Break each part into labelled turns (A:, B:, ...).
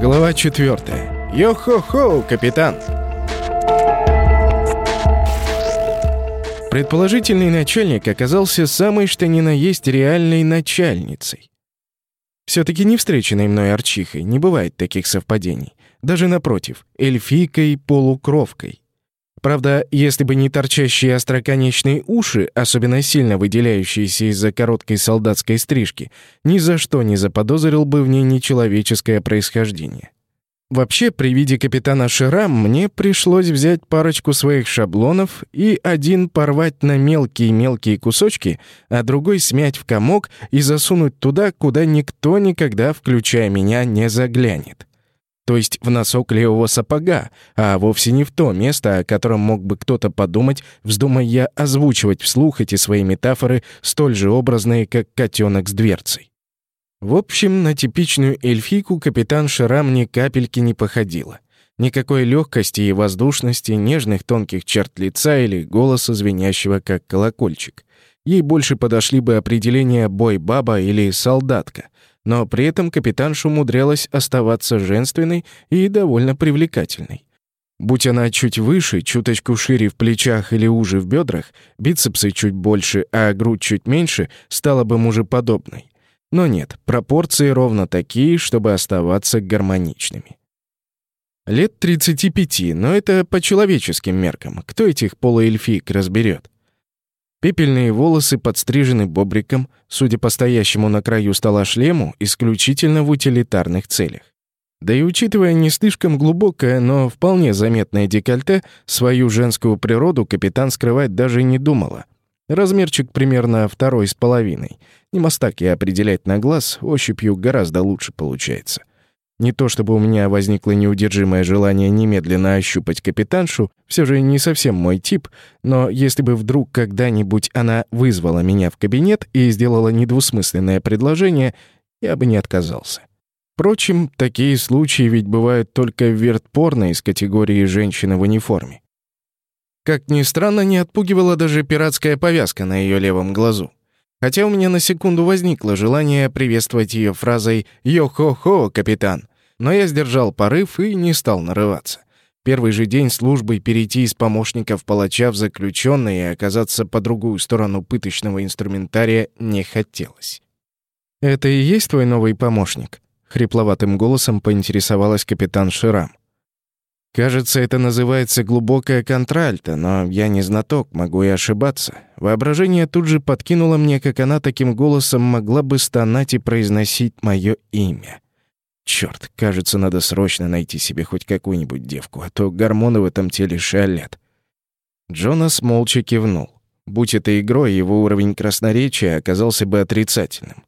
A: Глава четвертая. Йо-хо-хо, капитан! Предположительный начальник оказался самой что ни на есть реальной начальницей. Все-таки не встреченной мной арчихой, не бывает таких совпадений. Даже напротив, эльфийкой-полукровкой. Правда, если бы не торчащие остроконечные уши, особенно сильно выделяющиеся из-за короткой солдатской стрижки, ни за что не заподозрил бы в ней нечеловеческое происхождение. Вообще, при виде капитана Ширам мне пришлось взять парочку своих шаблонов и один порвать на мелкие-мелкие кусочки, а другой смять в комок и засунуть туда, куда никто никогда, включая меня, не заглянет. То есть в носок левого сапога, а вовсе не в то место, о котором мог бы кто-то подумать, вздумая я озвучивать вслух эти свои метафоры, столь же образные, как котенок с дверцей. В общем, на типичную эльфийку капитан Шрам ни капельки не походила. Никакой легкости и воздушности, нежных тонких черт лица или голоса, звенящего как колокольчик. Ей больше подошли бы определения «бой-баба» или «солдатка», но при этом капитанша умудрялась оставаться женственной и довольно привлекательной. Будь она чуть выше, чуточку шире в плечах или уже в бедрах, бицепсы чуть больше, а грудь чуть меньше, стала бы мужеподобной. Но нет, пропорции ровно такие, чтобы оставаться гармоничными. Лет 35, но это по человеческим меркам. Кто этих полуэльфик разберет? Пепельные волосы подстрижены бобриком, судя по стоящему на краю стола шлему, исключительно в утилитарных целях. Да и учитывая не слишком глубокое, но вполне заметное декольте, свою женскую природу капитан скрывать даже не думала. Размерчик примерно второй с половиной — не мастак я определять на глаз, ощупью гораздо лучше получается. Не то чтобы у меня возникло неудержимое желание немедленно ощупать капитаншу, все же не совсем мой тип, но если бы вдруг когда-нибудь она вызвала меня в кабинет и сделала недвусмысленное предложение, я бы не отказался. Впрочем, такие случаи ведь бывают только в вертпорно из категории «женщина в униформе». Как ни странно, не отпугивала даже пиратская повязка на ее левом глазу. Хотя у меня на секунду возникло желание приветствовать ее фразой «Йо-хо-хо, капитан», но я сдержал порыв и не стал нарываться. Первый же день службы перейти из помощников палача в заключенный и оказаться по другую сторону пыточного инструментария не хотелось. «Это и есть твой новый помощник?» — хрипловатым голосом поинтересовалась капитан Ширам. Кажется, это называется глубокая контральта, но я не знаток, могу и ошибаться. Воображение тут же подкинуло мне, как она таким голосом могла бы стонать и произносить мое имя. Черт, кажется, надо срочно найти себе хоть какую-нибудь девку, а то гормоны в этом теле шалят. Джонас молча кивнул. Будь это игрой, его уровень красноречия оказался бы отрицательным.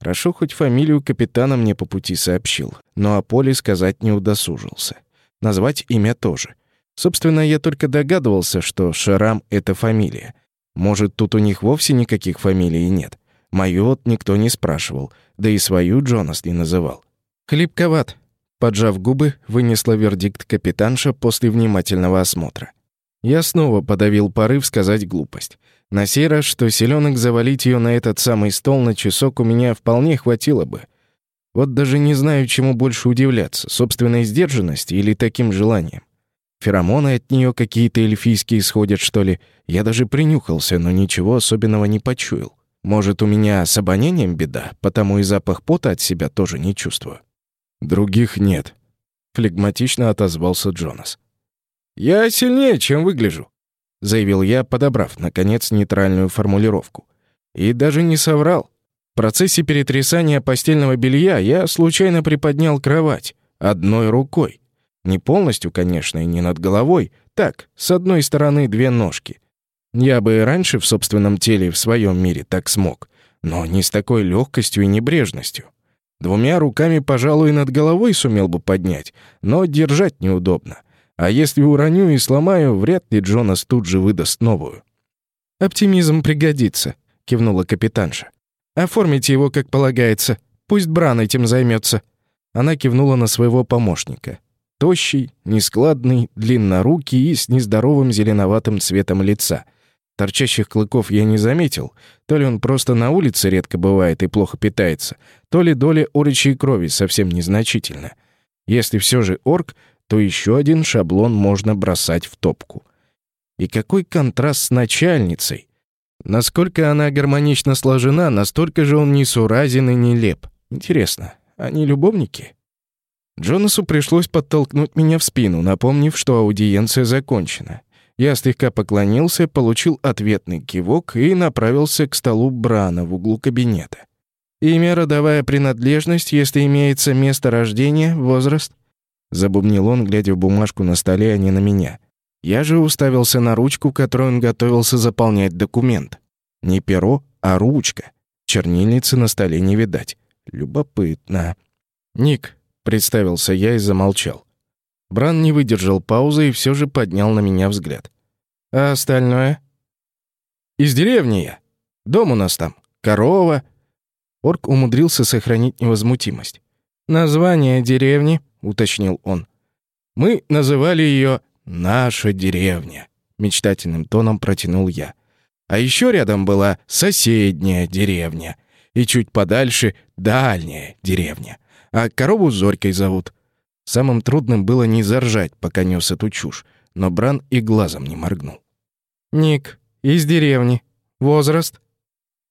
A: Хорошо, хоть фамилию капитана мне по пути сообщил, но о Поле сказать не удосужился. Назвать имя тоже. Собственно, я только догадывался, что Шарам — это фамилия. Может, тут у них вовсе никаких фамилий нет. Мою вот никто не спрашивал, да и свою Джонас не называл. «Хлипковат», — поджав губы, вынесла вердикт капитанша после внимательного осмотра. Я снова подавил порыв сказать глупость. На сей раз, что селенок завалить ее на этот самый стол на часок у меня вполне хватило бы — вот даже не знаю, чему больше удивляться, собственной сдержанности или таким желанием. Феромоны от нее какие-то эльфийские исходят, что ли. Я даже принюхался, но ничего особенного не почуял. Может, у меня с обонянием беда, потому и запах пота от себя тоже не чувствую. Других нет. Флегматично отозвался Джонас. «Я сильнее, чем выгляжу», — заявил я, подобрав, наконец, нейтральную формулировку. И даже не соврал процессе перетрясания постельного белья я случайно приподнял кровать одной рукой. Не полностью, конечно, и не над головой. Так, с одной стороны две ножки. Я бы и раньше в собственном теле в своем мире так смог, но не с такой легкостью и небрежностью. Двумя руками, пожалуй, над головой сумел бы поднять, но держать неудобно. А если уроню и сломаю, вряд ли Джонас тут же выдаст новую. «Оптимизм пригодится», — кивнула капитанша. Оформите его, как полагается. Пусть Бран этим займется. Она кивнула на своего помощника. Тощий, нескладный, длиннорукий и с нездоровым зеленоватым цветом лица. Торчащих клыков я не заметил. То ли он просто на улице редко бывает и плохо питается, то ли доля орочьей крови совсем незначительна. Если все же орк, то еще один шаблон можно бросать в топку. И какой контраст с начальницей! Насколько она гармонично сложена, настолько же он несуразен и нелеп. Интересно, они любовники? Джонасу пришлось подтолкнуть меня в спину, напомнив, что аудиенция закончена. Я слегка поклонился, получил ответный кивок и направился к столу Брана в углу кабинета. «Имя, родовая принадлежность, если имеется место рождения, возраст?» Забубнил он, глядя в бумажку на столе, а не на меня. Я же уставился на ручку, которую он готовился заполнять документ. Не перо, а ручка. Чернильницы на столе не видать. Любопытно. «Ник», — представился я и замолчал. Бран не выдержал паузы и все же поднял на меня взгляд. «А остальное?» «Из деревни я. Дом у нас там. Корова». Орк умудрился сохранить невозмутимость. «Название деревни», — уточнил он. «Мы называли ее «Наша деревня», — мечтательным тоном протянул я. А еще рядом была соседняя деревня. И чуть подальше — дальняя деревня. А корову Зорькой зовут. Самым трудным было не заржать, пока нес эту чушь, но Бран и глазом не моргнул. «Ник, из деревни. Возраст?»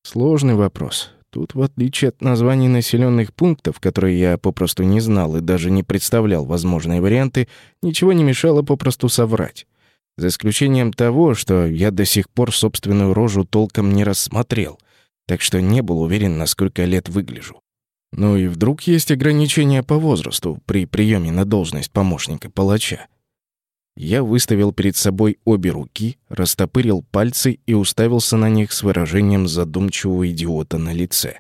A: Сложный вопрос. Тут, в отличие от названий населенных пунктов, которые я попросту не знал и даже не представлял возможные варианты, ничего не мешало попросту соврать. За исключением того, что я до сих пор собственную рожу толком не рассмотрел, так что не был уверен, на сколько лет выгляжу. Ну и вдруг есть ограничения по возрасту при приеме на должность помощника палача. Я выставил перед собой обе руки, растопырил пальцы и уставился на них с выражением задумчивого идиота на лице.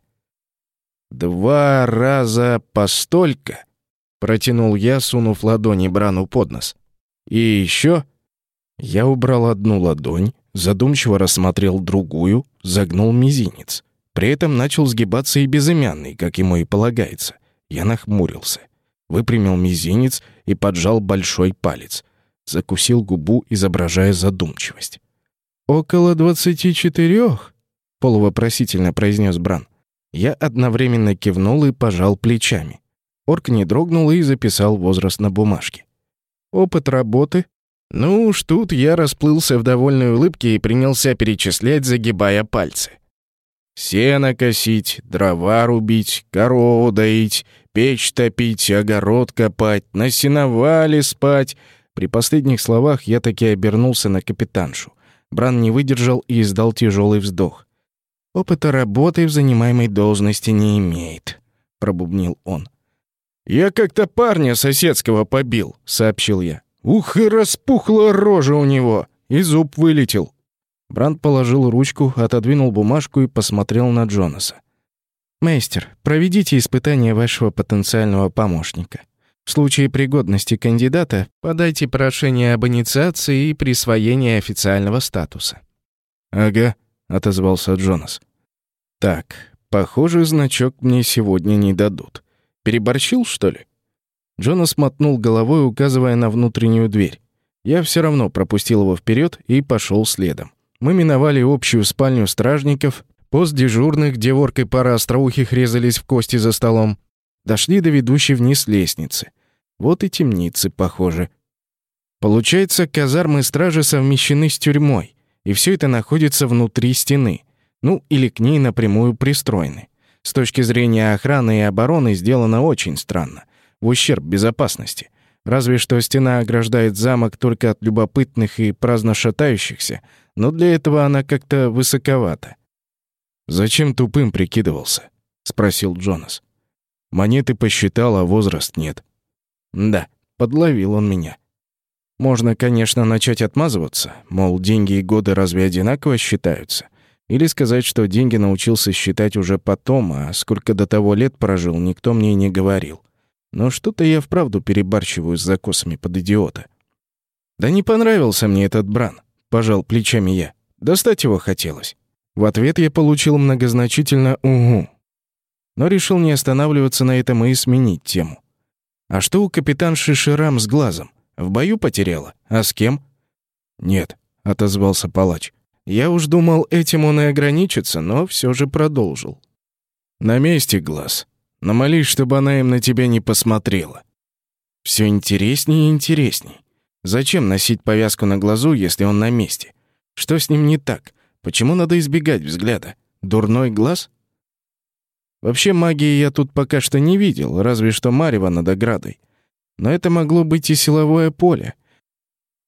A: «Два раза постолько!» — протянул я, сунув ладони Брану под нос. «И еще...» Я убрал одну ладонь, задумчиво рассмотрел другую, загнул мизинец. При этом начал сгибаться и безымянный, как ему и полагается. Я нахмурился, выпрямил мизинец и поджал большой палец. Закусил губу, изображая задумчивость. «Около двадцати четырех?» — полувопросительно произнес Бран. Я одновременно кивнул и пожал плечами. Орк не дрогнул и записал возраст на бумажке. «Опыт работы?» Ну уж тут я расплылся в довольной улыбке и принялся перечислять, загибая пальцы. Сено косить, дрова рубить, корову доить, печь топить, огород копать, на сеновале спать. При последних словах я таки обернулся на капитаншу. Бран не выдержал и издал тяжелый вздох. «Опыта работы в занимаемой должности не имеет», — пробубнил он. «Я как-то парня соседского побил», — сообщил я. «Ух, и распухла рожа у него, и зуб вылетел». Бранд положил ручку, отодвинул бумажку и посмотрел на Джонаса. «Мейстер, проведите испытание вашего потенциального помощника. В случае пригодности кандидата подайте прошение об инициации и присвоении официального статуса». «Ага», — отозвался Джонас. «Так, похоже, значок мне сегодня не дадут. Переборщил, что ли?» Джонас мотнул головой, указывая на внутреннюю дверь. Я все равно пропустил его вперед и пошел следом. Мы миновали общую спальню стражников, пост дежурных, где воркой пара остроухих резались в кости за столом. Дошли до ведущей вниз лестницы. Вот и темницы, похоже. Получается, казармы стражи совмещены с тюрьмой, и все это находится внутри стены, ну или к ней напрямую пристроены. С точки зрения охраны и обороны сделано очень странно, в ущерб безопасности. Разве что стена ограждает замок только от любопытных и праздно шатающихся, но для этого она как-то высоковата. «Зачем тупым прикидывался?» — спросил Джонас. «Монеты посчитал, а возраст нет». «Да, подловил он меня». Можно, конечно, начать отмазываться, мол, деньги и годы разве одинаково считаются? Или сказать, что деньги научился считать уже потом, а сколько до того лет прожил, никто мне не говорил. Но что-то я вправду перебарщиваю с закосами под идиота. Да не понравился мне этот Бран, пожал плечами я. Достать его хотелось. В ответ я получил многозначительно «угу». Но решил не останавливаться на этом и сменить тему. А что у капитанши Ширам с глазом? В бою потеряла? А с кем? Нет, отозвался палач. Я уж думал, этим он и ограничится, но все же продолжил. «На месте глаз. Но молись, чтобы она им на тебя не посмотрела. Все интереснее и интересней. Зачем носить повязку на глазу, если он на месте? Что с ним не так? Почему надо избегать взгляда? Дурной глаз? Вообще магии я тут пока что не видел, разве что Марева над оградой. Но это могло быть и силовое поле.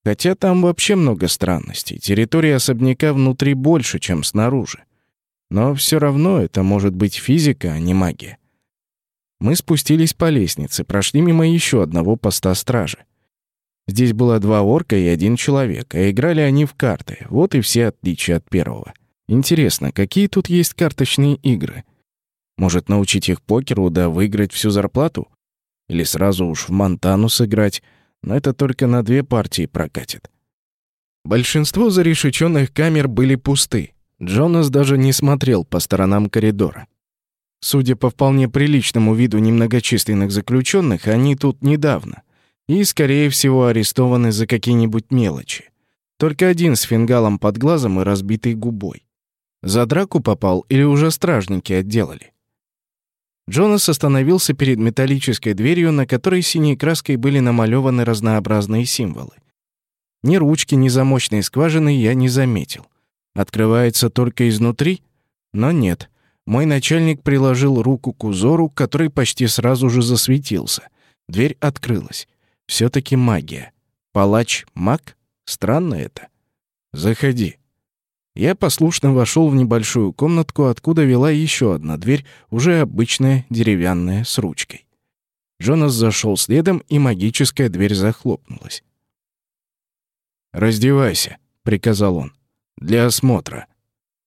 A: Хотя там вообще много странностей. Территория особняка внутри больше, чем снаружи. Но все равно это может быть физика, а не магия. Мы спустились по лестнице, прошли мимо еще одного поста стражи. Здесь было два орка и один человек, а играли они в карты. Вот и все отличия от первого. Интересно, какие тут есть карточные игры? Может, научить их покеру, да выиграть всю зарплату? Или сразу уж в Монтану сыграть? Но это только на две партии прокатит. Большинство зарешеченных камер были пусты. Джонас даже не смотрел по сторонам коридора. Судя по вполне приличному виду немногочисленных заключенных, они тут недавно и, скорее всего, арестованы за какие-нибудь мелочи. Только один с фингалом под глазом и разбитой губой. За драку попал или уже стражники отделали? Джонас остановился перед металлической дверью, на которой синей краской были намалеваны разнообразные символы. Ни ручки, ни замочной скважины я не заметил. Открывается только изнутри? Но нет — мой начальник приложил руку к узору, который почти сразу же засветился. Дверь открылась. все таки магия. Палач — маг? Странно это. «Заходи». Я послушно вошел в небольшую комнатку, откуда вела еще одна дверь, уже обычная, деревянная, с ручкой. Джонас зашел следом, и магическая дверь захлопнулась. «Раздевайся», — приказал он. «Для осмотра».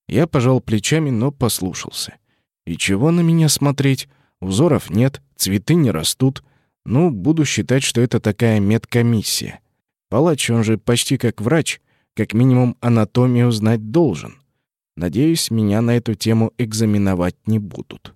A: Я пожал плечами, но послушался. И чего на меня смотреть? Узоров нет, цветы не растут. Ну, буду считать, что это такая медкомиссия. Палач, он же почти как врач, как минимум анатомию знать должен. Надеюсь, меня на эту тему экзаменовать не будут.